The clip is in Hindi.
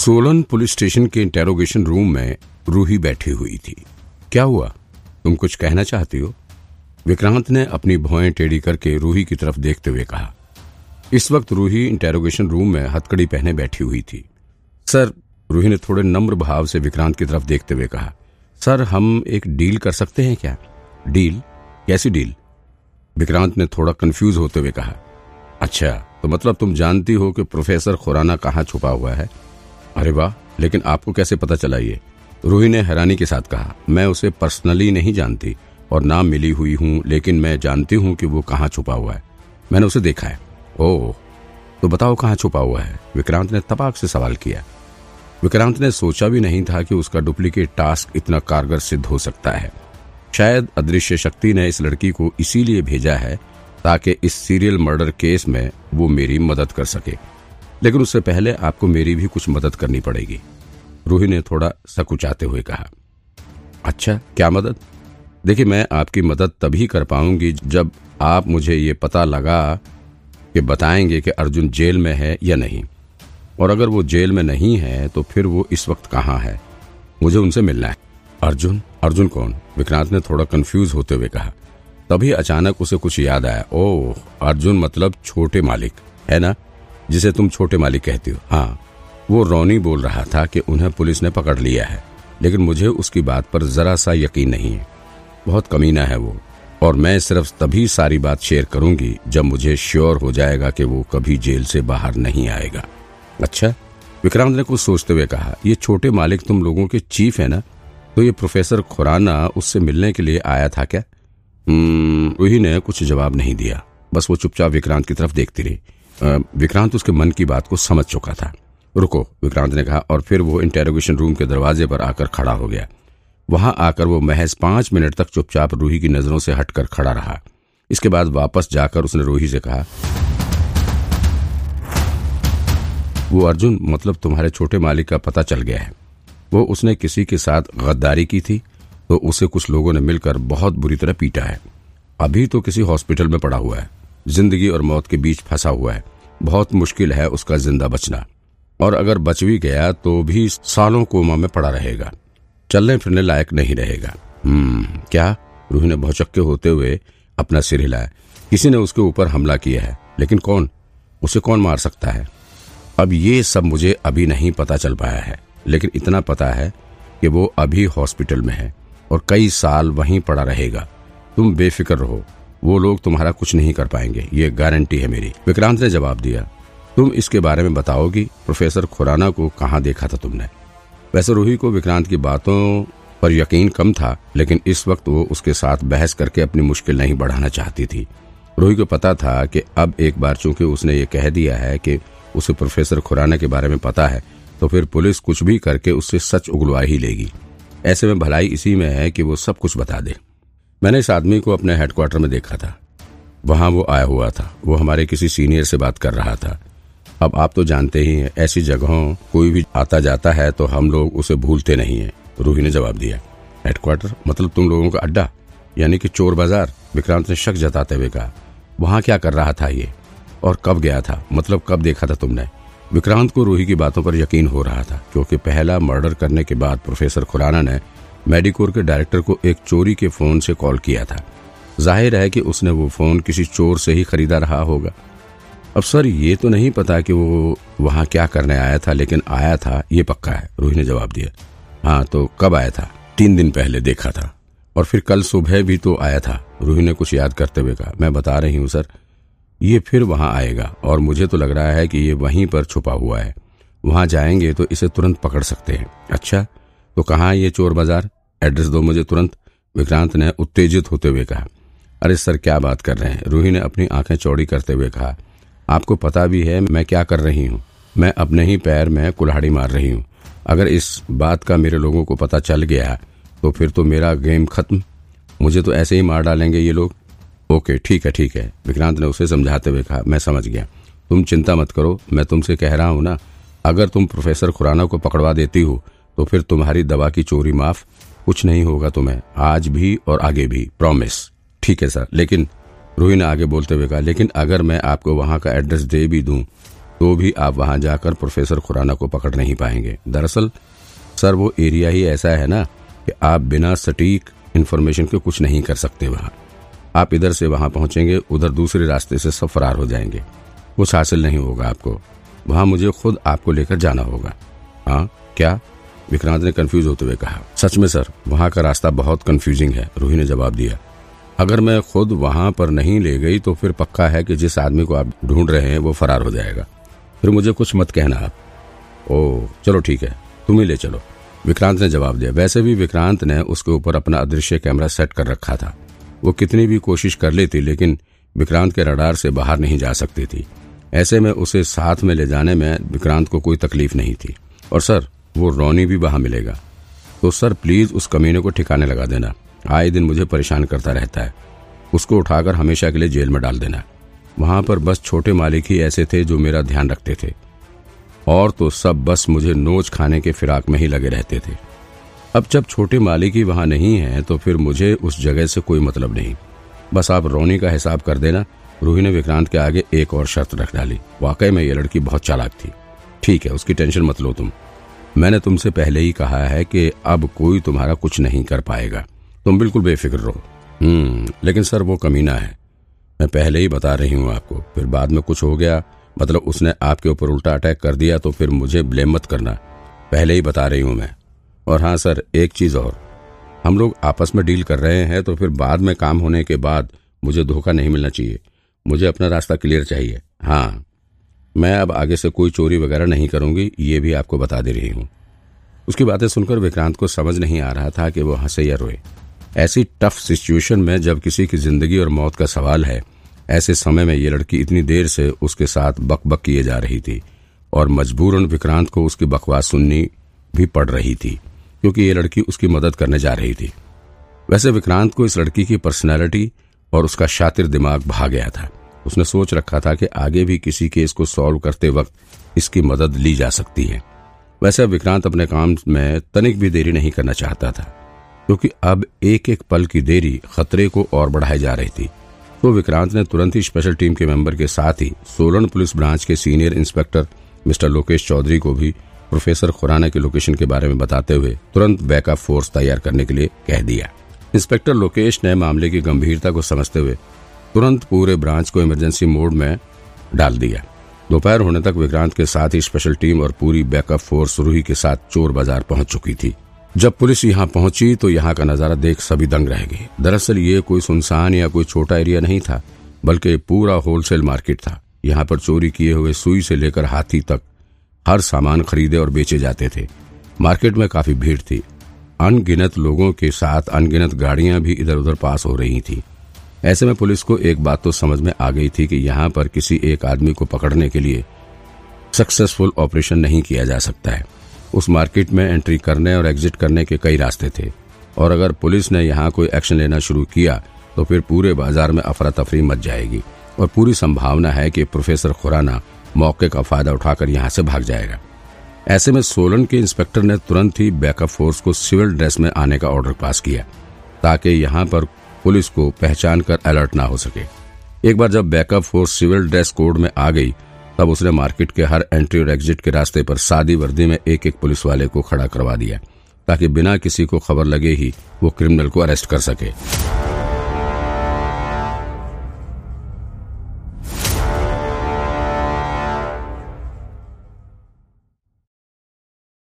सोलन पुलिस स्टेशन के इंटेरोगेशन रूम में रूही बैठी हुई थी। क्या हुआ? तुम कुछ कहना चाहती हो? विक्रांत ने अपनी भौएँ टेढ़ी करके रूही की तरफ़ देखते हुए कहा। इस वक्त रूही इंटेरोगेशन रूम में हथकड़ी पहने बैठी हुई थी। सर, रूही ने थोड़े नम्र भाव से विक्रांत की तरफ़ देखते हुए कहा, सर, हम एक डील कर सकते हैं क्या? डील? कैसी डील? विक्रांत ने थोड़ा कंफ्यूज होते हुए कहा अच्छा तो मतलब तुम जानती हो कि प्रोफेसर खुराना कहाँ छुपा हुआ है? अरे वाह, लेकिन आपको कैसे पता चला ये? रूही ने हैरानी के साथ कहा, मैं उसे पर्सनली नहीं जानती और ना मिली हुई हूँ, लेकिन मैं जानती हूँ कि वो कहाँ छुपा हुआ है। मैंने उसे देखा है। ओह तो बताओ कहाँ छुपा हुआ है? विक्रांत ने तपाक से सवाल किया। विक्रांत ने सोचा भी नहीं था कि उसका डुप्लीकेट टास्क इतना कारगर सिद्ध हो सकता है। शायद अदृश्य शक्ति ने इस लड़की को इसीलिए भेजा है ताकि इस सीरियल मर्डर केस में वो मेरी मदद कर सके। लेकिन उससे पहले आपको मेरी भी कुछ मदद करनी पड़ेगी। रूही ने थोड़ा सकुचाते हुए कहा अच्छा क्या मदद? देखिए, मैं आपकी मदद तभी कर पाऊँगी जब आप मुझे ये पता लगा कि बताएँगे कि अर्जुन जेल में है या नहीं। और अगर वो जेल में नहीं है तो फिर वो इस वक्त कहाँ है? मुझे उनसे मिलना है। अर्जुन? अर्जुन कौन? विक्रांत ने थोड़ा कंफ्यूज होते हुए कहा। तभी अचानक उसे कुछ याद आया। ओह, अर्जुन मतलब छोटे मालिक, है ना? जिसे तुम छोटे मालिक कहती हो। हाँ वो रोनी बोल रहा था कि उन्हें पुलिस ने पकड़ लिया है, लेकिन मुझे उसकी बात पर जरा सा यकीन नहीं है। बहुत कमीना है वो, और मैं सिर्फ़ तभी सारी बात शेयर करूँगी जब मुझे श्योर हो जाएगा कि वो कभी जेल से बाहर नहीं आएगा। अच्छा विक्रांत ने कुछ सोचते हुए कहा, ये छोटे मालिक तुम लोगों के चीफ है ना? तो ये प्रोफेसर खुराना उससे मिलने के लिए आया था क्या? वही ने कुछ जवाब नहीं दिया। बस वो चुपचाप विक्रांत की तरफ़ देखती रही। विक्रांत उसके मन की बात को समझ चुका था। रुको, विक्रांत ने कहा, और फिर वो इंटेरोगेशन रूम के दरवाजे पर आकर खड़ा हो गया। वहाँ आकर वो महज पाँच मिनट तक चुपचाप रूही की नज़रों से हटकर खड़ा रहा। इसके बाद वापस जाकर उसने रूही से कहा, वो अर्जुन मतलब तुम्हारे छोटे मालिक का पता चल गया है। वो उसने किसी के साथ गद्दारी की थी तो उसे कुछ लोगों ने मिलकर बहुत बुरी तरह पीटा है। अभी तो किसी हॉस्पिटल में पड़ा हुआ है। ज़िंदगी और मौत के बीच फंसा हुआ है। बहुत मुश्किल है उसका ज़िंदा बचना। और अगर बच भी गया तो भी सालों कोमा में पड़ा रहेगा। चलने फिरने लायक नहीं रहेगा। हम्म क्या? रूही ने भौचक्के होते हुए अपना सिर हिलाया। किसी ने उसके ऊपर हमला किया है, लेकिन कौन? उसे कौन मार सकता है? अब ये सब मुझे अभी नहीं पता चल पाया है, लेकिन इतना पता है कि वो अभी हॉस्पिटल में है और कई साल वहीं पड़ा रहेगा। तुम बेफिक्र रहो। वो लोग तुम्हारा कुछ नहीं कर पाएँगे, ये गारंटी है मेरी। विक्रांत ने जवाब दिया, तुम इसके बारे में बताओगी, प्रोफेसर खुराना को कहाँ देखा था तुमने? वैसे रूही को विक्रांत की बातों पर यकीन कम था, लेकिन इस वक्त वो उसके साथ बहस करके अपनी मुश्किल नहीं बढ़ाना चाहती थी। रूही को पता था कि अब एक बार चूँकि उसने ये कह दिया है कि उसे प्रोफेसर खुराना के बारे में पता है तो फिर पुलिस कुछ भी करके उससे सच उगलवा ही लेगी। ऐसे में भलाई इसी में है कि वो सब कुछ बता दे। मैंने इस आदमी को अपने हेडक्वार्टर में देखा था। वहाँ वो आया हुआ था। वो हमारे किसी सीनियर से बात कर रहा था। अब आप तो जानते ही हैं, ऐसी जगहों, कोई भी आता जाता है तो हम लोग उसे भूलते नहीं है, रूही ने जवाब दिया। हेडक्वार्टर मतलब तुम लोगों का अड्डा? यानी कि चोर बाज़ार? विक्रांत ने शक जताते हुए कहा, वहाँ क्या कर रहा था ये? और कब गया था? मतलब कब देखा था तुमने? विक्रांत को रूही की बातों पर यकीन हो रहा था, क्योंकि पहला मर्डर करने के बाद प्रोफेसर खुराना ने मेडिकोर के डायरेक्टर को एक चोरी के फ़ोन से कॉल किया था। ज़ाहिर है कि उसने वो फ़ोन किसी चोर से ही खरीदा रहा होगा। अब सर, ये तो नहीं पता कि वो वहाँ क्या करने आया था, लेकिन आया था, ये पक्का है। रूही ने जवाब दिया। हाँ तो कब आया था? तीन दिन पहले देखा था। और फिर कल सुबह भी तो आया था। रूही ने कुछ याद करते हुए कहा, मैं बता रही हूँ सर, ये फिर वहाँ आएगा, और मुझे तो लग रहा है कि ये वहीं पर छुपा हुआ है। वहाँ जाएँगे तो इसे तुरंत पकड़ सकते हैं। अच्छा तो कहाँ है ये चोर बाज़ार, एड्रेस दो मुझे तुरंत. विक्रांत ने उत्तेजित होते हुए कहा, अरे सर, क्या बात कर रहे हैं? रूही ने अपनी आँखें चौड़ी करते हुए कहा, आपको पता भी है, मैं क्या कर रही हूँ? मैं अपने ही पैर में कुल्हाड़ी मार रही हूँ। अगर इस बात का मेरे लोगों को पता चल गया तो फिर तो मेरा गेम खत्म। मुझे तो ऐसे ही मार डालेंगे ये लोग। ओके, ठीक है ठीक है। विक्रांत ने उसे समझाते हुए कहा, मैं समझ गया। तुम चिंता मत करो, मैं तुमसे कह रहा हूँ ना, अगर तुम प्रोफेसर खुराना को पकड़वा देती हो तो फिर तुम्हारी दवा की चोरी माफ़ कुछ नहीं होगा तुम्हें। आज भी और आगे भी प्रॉमिस ठीक है सर लेकिन, रूही ने आगे बोलते हुए कहा, लेकिन अगर मैं आपको वहाँ का एड्रेस दे भी दूँ तो भी आप वहाँ जाकर प्रोफेसर खुराना को पकड़ नहीं पाएँगे। दरअसल सर वो एरिया ही ऐसा है ना कि आप बिना सटीक इन्फॉर्मेशन के कुछ नहीं कर सकते वहाँ। आप इधर से वहाँ पहुँचेंगे, उधर दूसरे रास्ते से सब फरार हो जाएँगे। कुछ हासिल नहीं होगा आपको। वहाँ मुझे खुद आपको लेकर जाना होगा। हाँ क्या? विक्रांत ने कंफ्यूज होते हुए कहा, सच में सर, वहाँ का रास्ता बहुत कंफ्यूजिंग है, रूही ने जवाब दिया। अगर मैं खुद वहाँ पर नहीं ले गई तो फिर पक्का है कि जिस आदमी को आप ढूंढ रहे हैं, वो फरार हो जाएगा। फिर मुझे कुछ मत कहना आप। ओ, चलो ठीक है, तुम ही ले चलो। विक्रांत ने जवाब दिया। वैसे भी विक्रांत ने उसके ऊपर अपना अदृश्य कैमरा सेट कर रखा था। वो कितनी भी कोशिश कर लेती, लेकिन विक्रांत के रडार से बाहर नहीं जा सकती थी। ऐसे में उसे साथ में ले जाने में विक्रांत को कोई तकलीफ़ नहीं थी। और सर वो रोनी भी वहाँ मिलेगा। तो सर प्लीज़ उस कमीने को ठिकाने लगा देना। आए दिन मुझे परेशान करता रहता है। उसको उठाकर हमेशा के लिए जेल में डाल देना। वहाँ पर बस छोटे मालिक ही ऐसे थे जो मेरा ध्यान रखते थे। और तो सब बस मुझे नोच खाने के फिराक में ही लगे रहते थे। अब जब छोटे मालिक ही वहाँ नहीं है तो फिर मुझे उस जगह से कोई मतलब नहीं। बस आप रोनी का हिसाब कर देना। रूही ने विक्रांत के आगे एक और शर्त रख डाली। वाकई में ये लड़की बहुत चालाक थी। ठीक है, उसकी टेंशन मत लो तुम। मैंने तुमसे पहले ही कहा है कि अब कोई तुम्हारा कुछ नहीं कर पाएगा। तुम बिल्कुल बेफिक्र रहो। हम्म लेकिन सर, वो कमीना है। मैं पहले ही बता रही हूँ आपको, फिर बाद में कुछ हो गया मतलब उसने आपके ऊपर उल्टा अटैक कर दिया तो फिर मुझे ब्लेम मत करना। पहले ही बता रही हूँ मैं। और हाँ सर, एक चीज़ और। हम लोग आपस में डील कर रहे हैं तो फिर बाद में काम होने के बाद मुझे धोखा नहीं मिलना चाहिए। मुझे अपना रास्ता क्लियर चाहिए। हाँ। मैं अब आगे से कोई चोरी वगैरह नहीं करूँगी, ये भी आपको बता दे रही हूँ। उसकी बातें सुनकर विक्रांत को समझ नहीं आ रहा था कि वो हंसे या रोए। ऐसी टफ सिचुएशन में जब किसी की ज़िंदगी और मौत का सवाल है, ऐसे समय में ये लड़की इतनी देर से उसके साथ बक बक किए जा रही थी और मजबूरन विक्रांत को उसकी बकवास सुननी भी पड़ रही थी, क्योंकि ये लड़की उसकी मदद करने जा रही थी। वैसे विक्रांत को इस लड़की की पर्सनैलिटी और उसका शातिर दिमाग भा गया था। उसने सोच रखा था कि आगे भी किसी केस को सॉल्व करते वक्त इसकी मदद ली जा सकती है। वैसे विक्रांत अपने काम में तनिक भी देरी नहीं करना चाहता था, क्योंकि अब एक एक पल की देरी खतरे को और बढ़ाई जा रही थी। तो विक्रांत ने तुरंत ही स्पेशल टीम के मेंबर के साथ ही सोलन पुलिस ब्रांच के senior inspector mister Lokesh Chaudhary को भी प्रोफेसर खुराना के लोकेशन के बारे में बताते हुए तुरंत बैकअप फोर्स तैयार करने के लिए कह दिया। इंस्पेक्टर लोकेश ने मामले की गंभीरता को समझते हुए तुरंत पूरे ब्रांच को इमरजेंसी मोड में डाल दिया। दोपहर होने तक विक्रांत के साथ ही स्पेशल टीम और पूरी बैकअप फोर्स रूही के साथ चोर बाज़ार पहुँच चुकी थी। जब पुलिस यहाँ पहुँची तो यहाँ का नज़ारा देख सभी दंग रह गए। दरअसल ये कोई सुनसान या कोई छोटा एरिया नहीं था, बल्कि पूरा होलसेल मार्केट था। यहाँ पर चोरी किए हुए सुई से लेकर हाथी तक हर सामान खरीदे और बेचे जाते थे। मार्केट में काफ़ी भीड़ थी। अनगिनत लोगों के साथ अनगिनत गाड़ियाँ भी इधर उधर पास हो रही थी। ऐसे में पुलिस को एक बात तो समझ में आ गई थी कि यहाँ पर किसी एक आदमी को पकड़ने के लिए सक्सेसफुल ऑपरेशन नहीं किया जा सकता है। उस मार्केट में एंट्री करने और एग्जिट करने के कई रास्ते थे। और अगर पुलिस ने यहाँ कोई एक्शन लेना शुरू किया तो फिर पूरे बाज़ार में अफरा तफरी मच जाएगी। और पूरी संभावना है कि प्रोफेसर खुराना मौके का फ़ायदा उठाकर यहाँ से भाग जाएगा। ऐसे में सोलन के इंस्पेक्टर ने तुरंत ही बैकअप फोर्स को सिविल ड्रेस में आने का ऑर्डर पास किया, ताकि यहाँ पर पुलिस को पहचान कर अलर्ट ना हो सके। एक बार जब backup force civil dress code में आ गई, तब उसने मार्केट के हर एंट्री और एग्जिट के रास्ते पर सादी वर्दी में एक एक पुलिस वाले को खड़ा करवा दिया, ताकि बिना किसी को खबर लगे ही वो क्रिमिनल को अरेस्ट कर सके।